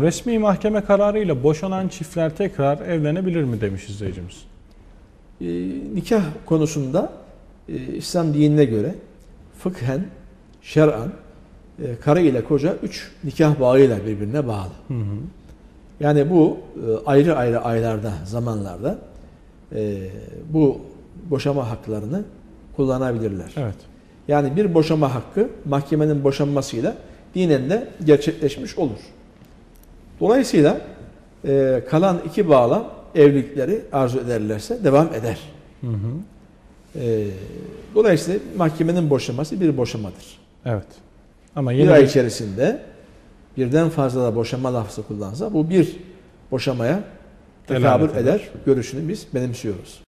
Resmi mahkeme kararıyla boşanan çiftler tekrar evlenebilir mi demiş izleyicimiz. Ee, nikah konusunda e, İslam dinine göre fıkhen, şer'an e, karı ile koca üç nikah bağıyla birbirine bağlı. Hı hı. Yani bu e, ayrı ayrı aylarda, zamanlarda e, bu boşama haklarını kullanabilirler. Evet. Yani bir boşama hakkı mahkemenin boşanmasıyla dinen de gerçekleşmiş olur. Dolayısıyla e, kalan iki bağlam evlilikleri arzu ederlerse devam eder. Hı hı. E, dolayısıyla mahkemenin boşaması bir boşamadır. Evet. Ama Bir yine ay bir- içerisinde birden fazla da boşama lafzı kullansa bu bir boşamaya tekabül eder görüşünü biz benimsiyoruz.